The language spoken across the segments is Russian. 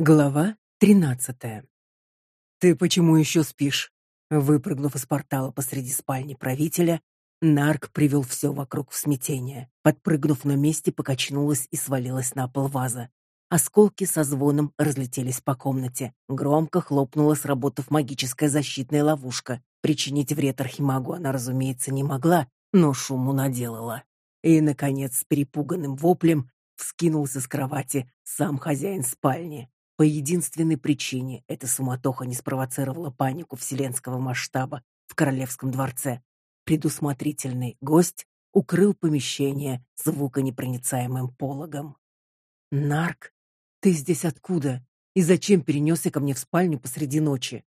Глава тринадцатая. Ты почему еще спишь? Выпрыгнув из портала посреди спальни правителя, Нарк привел все вокруг в смятение. Подпрыгнув на месте, покачнулась и свалилась на пол ваза. Осколки со звоном разлетелись по комнате. Громко хлопнула, сработав магическая защитная ловушка. Причинить вред Архимагу она, разумеется, не могла, но шуму наделала. И, наконец, с перепуганным воплем вскинулся с кровати сам хозяин спальни. По единственной причине эта суматоха не спровоцировала панику вселенского масштаба в королевском дворце. Предусмотрительный гость укрыл помещение звуконепроницаемым пологом. Нарк, ты здесь откуда? И зачем перенесся ко мне в спальню посреди ночи?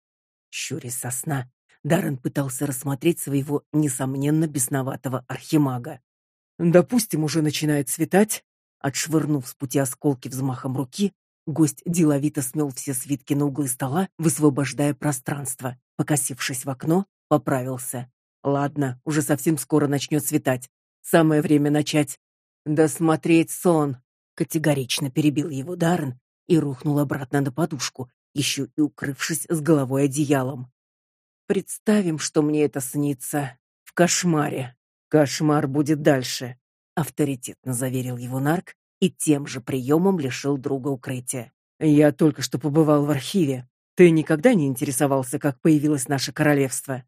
Щурясь со сна, Даррен пытался рассмотреть своего несомненно бесноватого архимага. Допустим, уже начинает светать, отшвырнув с пути осколки взмахом руки, Гость деловито смел все свитки на углы стола, высвобождая пространство. Покосившись в окно, поправился. Ладно, уже совсем скоро начнет светать. Самое время начать досмотреть сон. Категорично перебил его Даррен и рухнул обратно на подушку, еще и укрывшись с головой одеялом. Представим, что мне это снится в кошмаре. Кошмар будет дальше, авторитетно заверил его Нарк и тем же приемом лишил друга укрытия. Я только что побывал в архиве. Ты никогда не интересовался, как появилось наше королевство?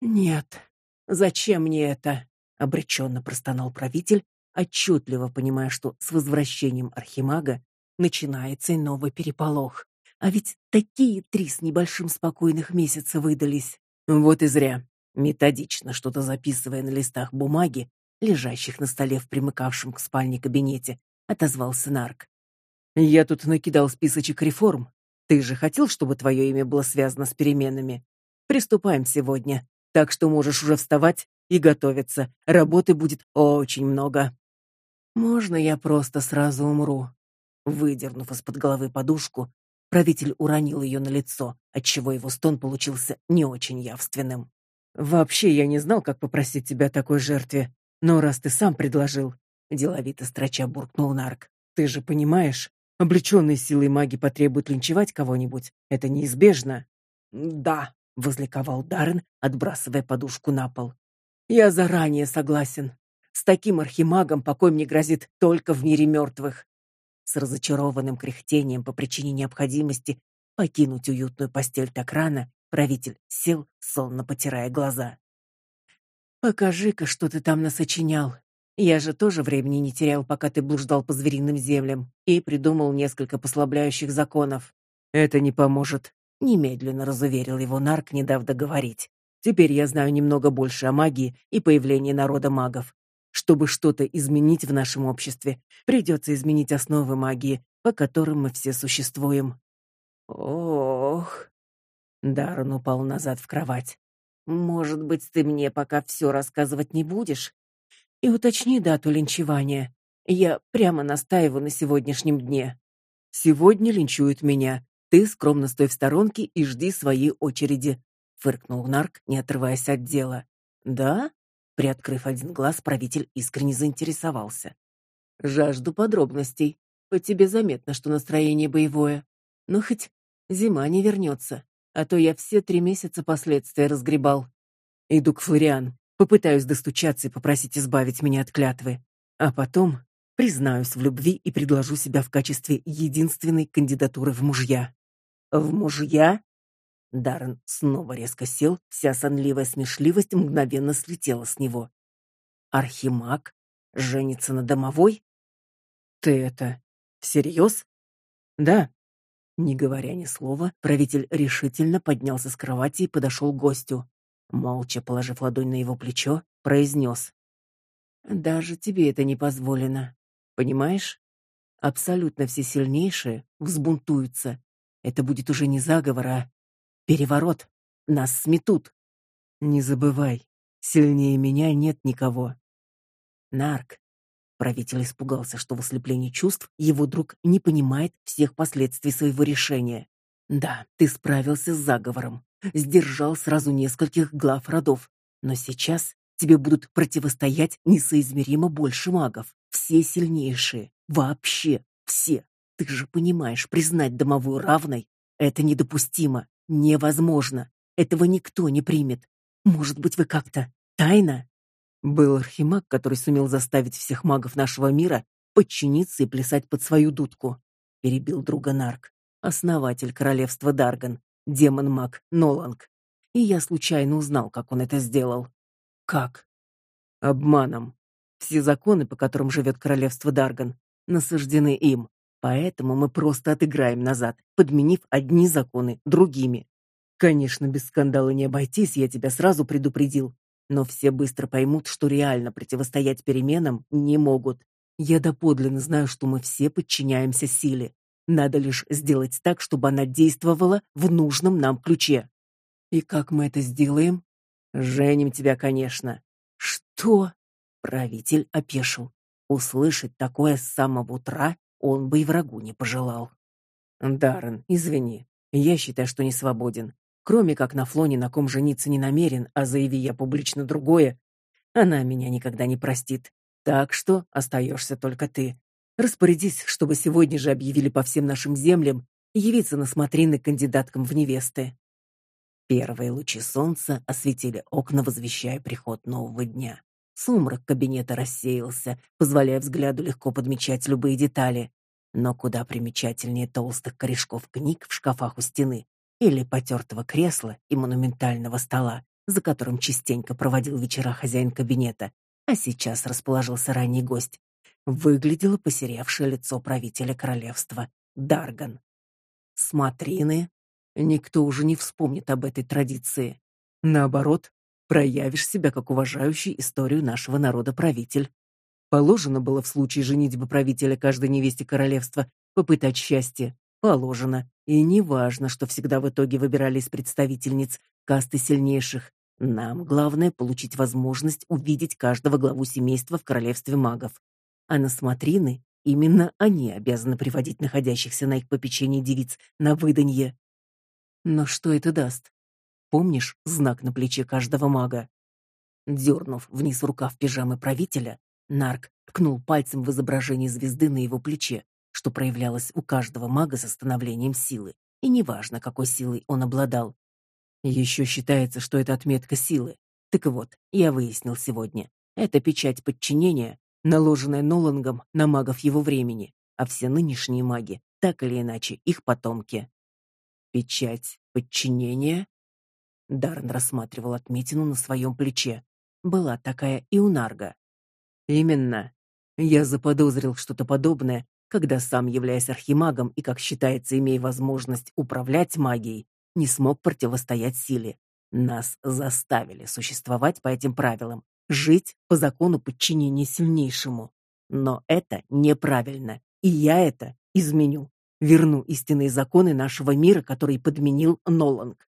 Нет. Зачем мне это? обреченно простонал правитель, отчетливо понимая, что с возвращением архимага начинается новый переполох. А ведь такие три с небольшим спокойных месяца выдались. Вот и зря. Методично что-то записывая на листах бумаги, лежащих на столе в примыкавшем к спальне кабинете, отозвался Нарк. Я тут накидал списочек реформ. Ты же хотел, чтобы твое имя было связано с переменами. Приступаем сегодня. Так что можешь уже вставать и готовиться. Работы будет очень много. Можно я просто сразу умру? Выдернув из-под головы подушку, правитель уронил ее на лицо, отчего его стон получился не очень явственным. Вообще я не знал, как попросить тебя о такой жертве, но раз ты сам предложил, деловито строча буркнул Нарк. Ты же понимаешь, облеченные силой маги потребуют линчевать кого-нибудь. Это неизбежно. Да, возликовал Даррен, отбрасывая подушку на пол. Я заранее согласен. С таким архимагом покой мне грозит только в мире мертвых. С разочарованным кряхтением по причине необходимости покинуть уютную постель так рано, правитель сел, сонно потирая глаза. Покажи-ка, что ты там насочинял, я же тоже времени не терял, пока ты блуждал по звериным землям, и придумал несколько послабляющих законов. Это не поможет, немедленно разуверил его Нарк, не дав договорить. Теперь я знаю немного больше о магии и появлении народа магов. Чтобы что-то изменить в нашем обществе, придется изменить основы магии, по которым мы все существуем. Ох. Даррен упал назад в кровать. Может быть, ты мне пока все рассказывать не будешь? И уточни дату линчевания. Я прямо настаиваю на сегодняшнем дне. Сегодня линчуют меня. Ты скромно стой в сторонке и жди своей очереди, фыркнул Нарк, не отрываясь от дела. Да? Приоткрыв один глаз, правитель искренне заинтересовался. Жажду подробностей. По тебе заметно, что настроение боевое. Но хоть зима не вернется, а то я все три месяца последствия разгребал. Иду к Флориан. Попытаюсь достучаться и попросить избавить меня от клятвы, а потом признаюсь в любви и предложу себя в качестве единственной кандидатуры в мужья. В мужья? Даррен снова резко сел, вся сонливая смешливость мгновенно слетела с него. Архимаг женится на домовой? Ты это всерьез? Да. Не говоря ни слова, правитель решительно поднялся с кровати и подошел к гостю молча положив ладонь на его плечо, произнес. Даже тебе это не позволено. Понимаешь? Абсолютно все сильнейшие взбунтуются. Это будет уже не заговор, а переворот. Нас сметут. Не забывай, сильнее меня нет никого. Нарк. Правитель испугался, что в ослеплении чувств его друг не понимает всех последствий своего решения. Да, ты справился с заговором, сдержал сразу нескольких глав родов, но сейчас тебе будут противостоять несоизмеримо больше магов, все сильнейшие, вообще все. Ты же понимаешь, признать домовую равной это недопустимо, невозможно. Этого никто не примет. Может быть, вы как-то тайно был архимаг, который сумел заставить всех магов нашего мира подчиниться и плясать под свою дудку. Перебил друга Нарк, основатель королевства Дарган, демон-маг Ноланг. И я случайно узнал, как он это сделал. Как? Обманом. Все законы, по которым живет королевство Дарган, насаждены им. Поэтому мы просто отыграем назад, подменив одни законы другими. Конечно, без скандала не обойтись, я тебя сразу предупредил. Но все быстро поймут, что реально противостоять переменам не могут. Я доподлинно знаю, что мы все подчиняемся силе. Надо лишь сделать так, чтобы она действовала в нужном нам ключе. И как мы это сделаем? Женим тебя, конечно. Что? Правитель опешил. Услышать такое с самого утра он бы и врагу не пожелал. Даррен, извини. Я считаю, что не свободен. Кроме как на Флоне на ком жениться не намерен, а заяви я публично другое, она меня никогда не простит. Так что остаешься только ты. Распорядись, чтобы сегодня же объявили по всем нашим землям явиться на смотрины кандидаткам в невесты. Первые лучи солнца осветили окна, возвещая приход нового дня. Сумрак кабинета рассеялся, позволяя взгляду легко подмечать любые детали. Но куда примечательнее толстых корешков книг в шкафах у стены или потертого кресла и монументального стола, за которым частенько проводил вечера хозяин кабинета, а сейчас расположился ранний гость. Выглядело посеревшее лицо правителя королевства Дарган. Смотрины, никто уже не вспомнит об этой традиции. Наоборот, проявишь себя как уважающий историю нашего народа правитель. Положено было в случае женитьбы правителя каждой невесте королевства попытать счастье, положено. И не важно, что всегда в итоге выбирали из представительниц касты сильнейших. Нам главное получить возможность увидеть каждого главу семейства в королевстве магов. А на смотрины именно они обязаны приводить находящихся на их попечении девиц на выданье. Но что это даст? Помнишь знак на плече каждого мага? Дернув вниз рукав пижамы правителя, Нарк ткнул пальцем в изображение звезды на его плече, что проявлялось у каждого мага с становлением силы, и неважно, какой силой он обладал. Еще считается, что это отметка силы. Так вот, я выяснил сегодня. Это печать подчинения, наложенная Нолангом на магов его времени, а все нынешние маги, так или иначе, их потомки. Печать подчинения? Дарн рассматривал отметину на своем плече. Была такая и у Нарга. Именно. Я заподозрил что-то подобное, когда сам, являясь архимагом и, как считается, имея возможность управлять магией, не смог противостоять силе. Нас заставили существовать по этим правилам, жить по закону подчинения сильнейшему. Но это неправильно, и я это изменю. Верну истинные законы нашего мира, которые подменил Ноланг.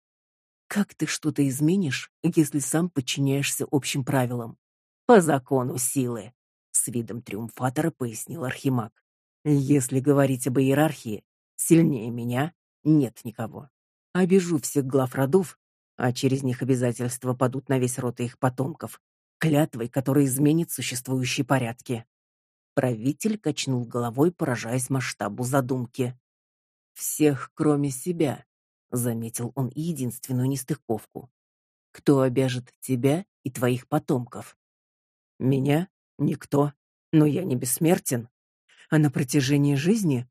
Как ты что-то изменишь, если сам подчиняешься общим правилам? По закону силы, с видом триумфатора пояснил архимаг. Если говорить об иерархии, сильнее меня нет никого. Обижу всех глав родов, а через них обязательства падут на весь род и их потомков, клятвой, которая изменит существующие порядки. Правитель качнул головой, поражаясь масштабу задумки. Всех, кроме себя, заметил он единственную нестыковку. Кто обяжет тебя и твоих потомков? Меня никто, но я не бессмертен а на протяжении жизни,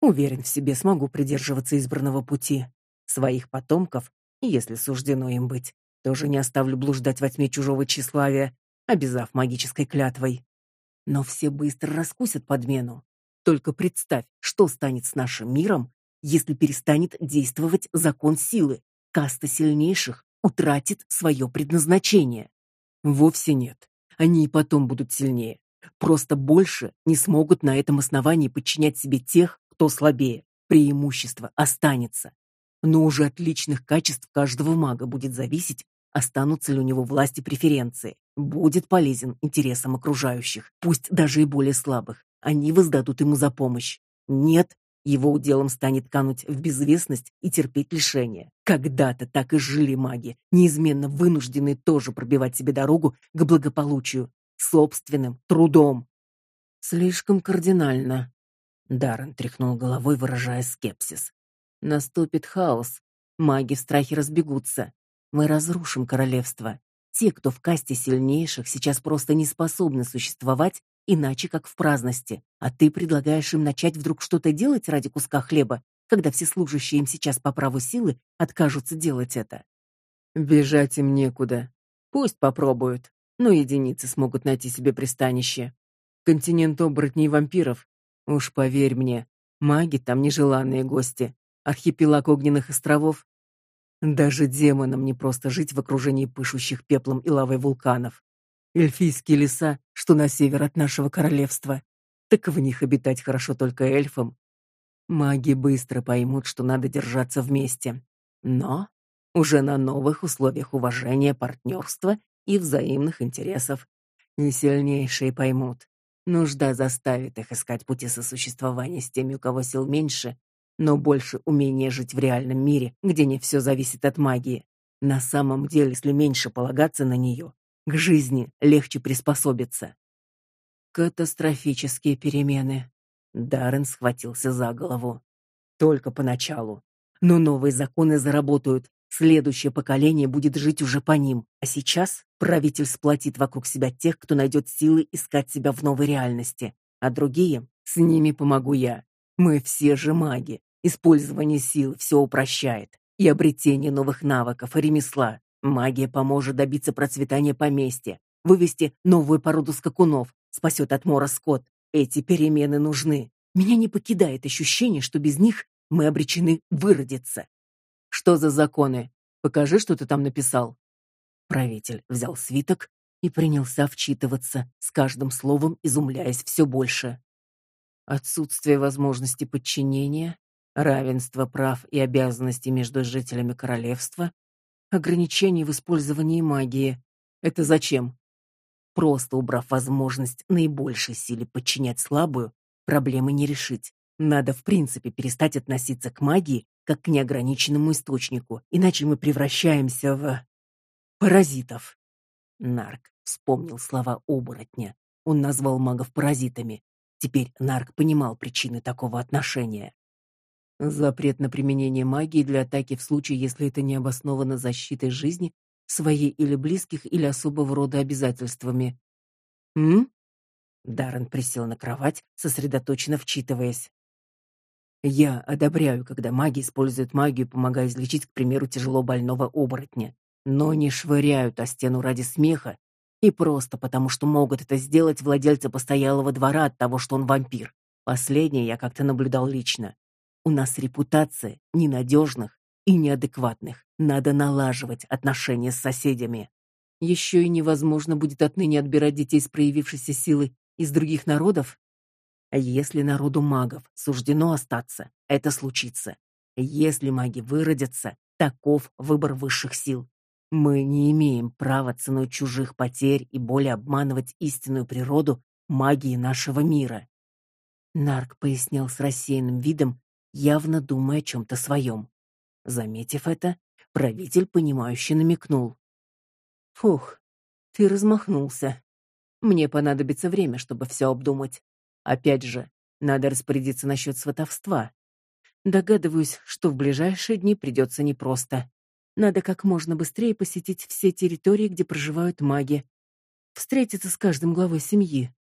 уверен в себе, смогу придерживаться избранного пути. Своих потомков, если суждено им быть, тоже не оставлю блуждать во тьме чужого тщеславия, обязав магической клятвой. Но все быстро раскусят подмену. Только представь, что станет с нашим миром, если перестанет действовать закон силы. Каста сильнейших утратит свое предназначение. Вовсе нет. Они и потом будут сильнее. Просто больше не смогут на этом основании подчинять себе тех, кто слабее. Преимущество останется. Но уже от личных качеств каждого мага будет зависеть, останутся ли у него власти преференции. Будет полезен интересам окружающих, пусть даже и более слабых. Они воздадут ему за помощь. Нет, его уделом станет кануть в безвестность и терпеть лишения. Когда-то так и жили маги, неизменно вынужденные тоже пробивать себе дорогу к благополучию, собственным трудом. Слишком кардинально. Даррен тряхнул головой, выражая скепсис. Наступит хаос. Маги в страхе разбегутся. Мы разрушим королевство. Те, кто в касте сильнейших, сейчас просто не способны существовать иначе как в праздности. А ты предлагаешь им начать вдруг что-то делать ради куска хлеба, когда все служащие им сейчас по праву силы откажутся делать это. Бежать им некуда. Пусть попробуют, но единицы смогут найти себе пристанище. Континент оборотней вампиров. Уж поверь мне, маги там нежеланные гости. Архипелаг огненных островов. Даже демонам не просто жить в окружении пышущих пеплом и лавой вулканов. Эльфийские леса, что на север от нашего королевства. Так в них обитать хорошо только эльфам. Маги быстро поймут, что надо держаться вместе. Но уже на новых условиях уважения, партнерства и взаимных интересов. И сильнейшие поймут. Нужда заставит их искать пути сосуществования с теми, у кого сил меньше, но больше умения жить в реальном мире, где не все зависит от магии. На самом деле, если меньше полагаться на нее, к жизни легче приспособиться. Катастрофические перемены. Даррен схватился за голову. Только поначалу. Но новые законы заработают. Следующее поколение будет жить уже по ним. А сейчас правитель сплотит вокруг себя тех, кто найдет силы искать себя в новой реальности. А другие, с ними помогу я. Мы все же маги. Использование сил все упрощает. И обретение новых навыков и ремесла. Магия поможет добиться процветания поместья, вывести новую породу скакунов, спасет от мора скот. Эти перемены нужны. Меня не покидает ощущение, что без них мы обречены выродиться. Что за законы? Покажи, что ты там написал. Правитель взял свиток и принялся вчитываться, с каждым словом изумляясь все больше. Отсутствие возможности подчинения, равенство прав и обязанностей между жителями королевства, ограничений в использовании магии. Это зачем? Просто убрав возможность наибольшей силе подчинять слабую, проблемы не решить. Надо в принципе перестать относиться к магии как к неограниченному источнику, иначе мы превращаемся в паразитов. Нарк вспомнил слова оборотня. Он назвал магов паразитами. Теперь Нарк понимал причины такого отношения. Запрет на применение магии для атаки в случае, если это не обосновано защитой жизни своей или близких или особого рода обязательствами. М? Даррен присел на кровать, сосредоточенно вчитываясь. Я одобряю, когда маги используют магию, помогая излечить, к примеру, тяжело больного оборотня, но не швыряют о стену ради смеха и просто потому, что могут это сделать владельцы постоялого двора от того, что он вампир. Последнее я как-то наблюдал лично. У нас репутация ненадежных и неадекватных. Надо налаживать отношения с соседями. Еще и невозможно будет отныне отбирать детей с проявившейся силы из других народов. А если народу магов суждено остаться, это случится. Если маги выродятся, таков выбор высших сил. Мы не имеем права ценой чужих потерь и боли обманывать истинную природу магии нашего мира. Нарк пояснял с рассеянным видом, явно думая о чем-то своем. Заметив это, правитель понимающе намекнул: "Фух, ты размахнулся. Мне понадобится время, чтобы все обдумать. Опять же, надо распорядиться насчет сватовства. Догадываюсь, что в ближайшие дни придется непросто. Надо как можно быстрее посетить все территории, где проживают маги, встретиться с каждым главой семьи.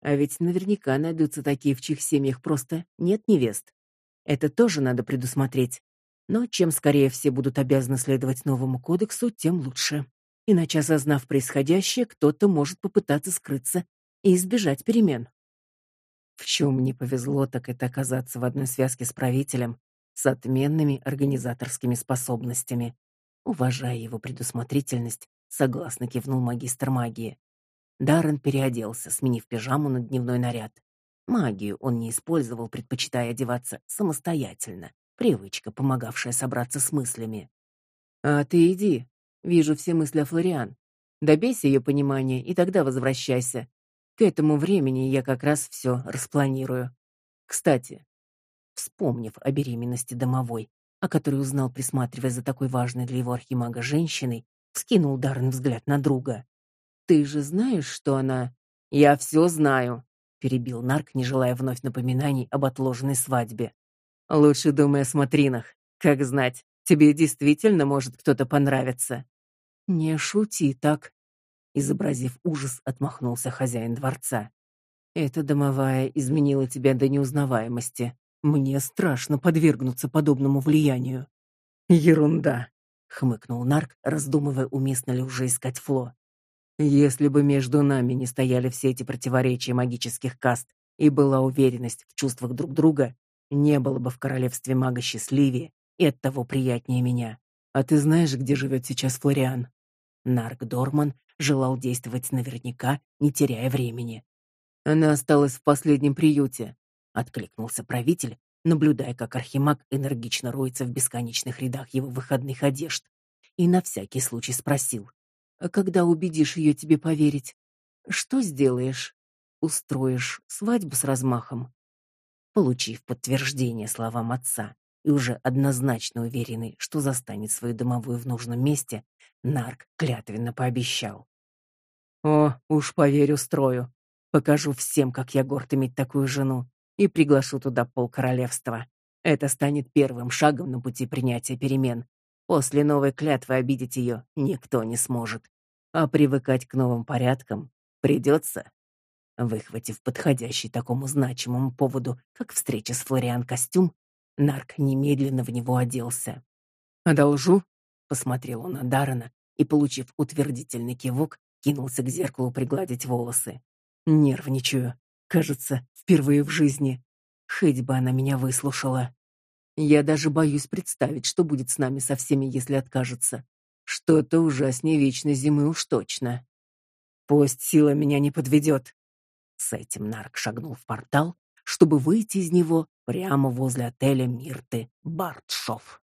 А ведь наверняка найдутся такие, в чьих семьях просто нет невест. Это тоже надо предусмотреть. Но чем скорее все будут обязаны следовать новому кодексу, тем лучше. Иначе, осознав происходящее, кто-то может попытаться скрыться и избежать перемен. В чем мне повезло, так это оказаться в одной связке с правителем с отменными организаторскими способностями. Уважая его предусмотрительность, согласно кивнул магистр магии. Даррен переоделся, сменив пижаму на дневной наряд. Магию он не использовал, предпочитая одеваться самостоятельно. Привычка, помогавшая собраться с мыслями. А ты иди. Вижу все мысли о Флориан. Добейся ее понимания и тогда возвращайся. К этому времени я как раз все распланирую. Кстати, вспомнив о беременности домовой, о которой узнал, присматривая за такой важной для его архимага женщиной, вскинул Даррен взгляд на друга. Ты же знаешь, что она Я все знаю, перебил Нарк, не желая вновь напоминаний об отложенной свадьбе. Лучше думай о смотринах. Как знать, тебе действительно может кто-то понравиться. Не шути так, изобразив ужас, отмахнулся хозяин дворца. Эта домовая изменила тебя до неузнаваемости. Мне страшно подвергнуться подобному влиянию. Ерунда, хмыкнул Нарк, раздумывая, уместно ли уже искать Фло. Если бы между нами не стояли все эти противоречия магических каст и была уверенность в чувствах друг друга, не было бы в королевстве мага счастливее и оттого приятнее меня. А ты знаешь, где живет сейчас Флориан? Нарк Дорман желал действовать наверняка, не теряя времени. Она осталась в последнем приюте, откликнулся правитель, наблюдая, как архимаг энергично роется в бесконечных рядах его выходных одежд, и на всякий случай спросил: а когда убедишь ее тебе поверить, что сделаешь? Устроишь свадьбу с размахом? Получив подтверждение словам отца и уже однозначно уверенный, что застанет свою домовую в нужном месте, Нарк клятвенно пообещал: "О, уж поверю, устрою. Покажу всем, как я горд иметь такую жену, и приглашу туда пол королевства. Это станет первым шагом на пути принятия перемен, После новой клятвы обидеть ее никто не сможет, а привыкать к новым порядкам придется. Выхватив подходящий такому значимому поводу, как встреча с Флориан костюм, Нарк немедленно в него оделся. «Одолжу?» — посмотрел он на Даррена и, получив утвердительный кивок, кинулся к зеркалу пригладить волосы. «Нервничаю. Кажется, впервые в жизни. Хоть бы она меня выслушала». Я даже боюсь представить, что будет с нами со всеми, если откажется. Что-то ужаснее вечной зимы уж точно. Пусть сила меня не подведет. С этим Нарк шагнул в портал, чтобы выйти из него прямо возле отеля Мирты Бартшов.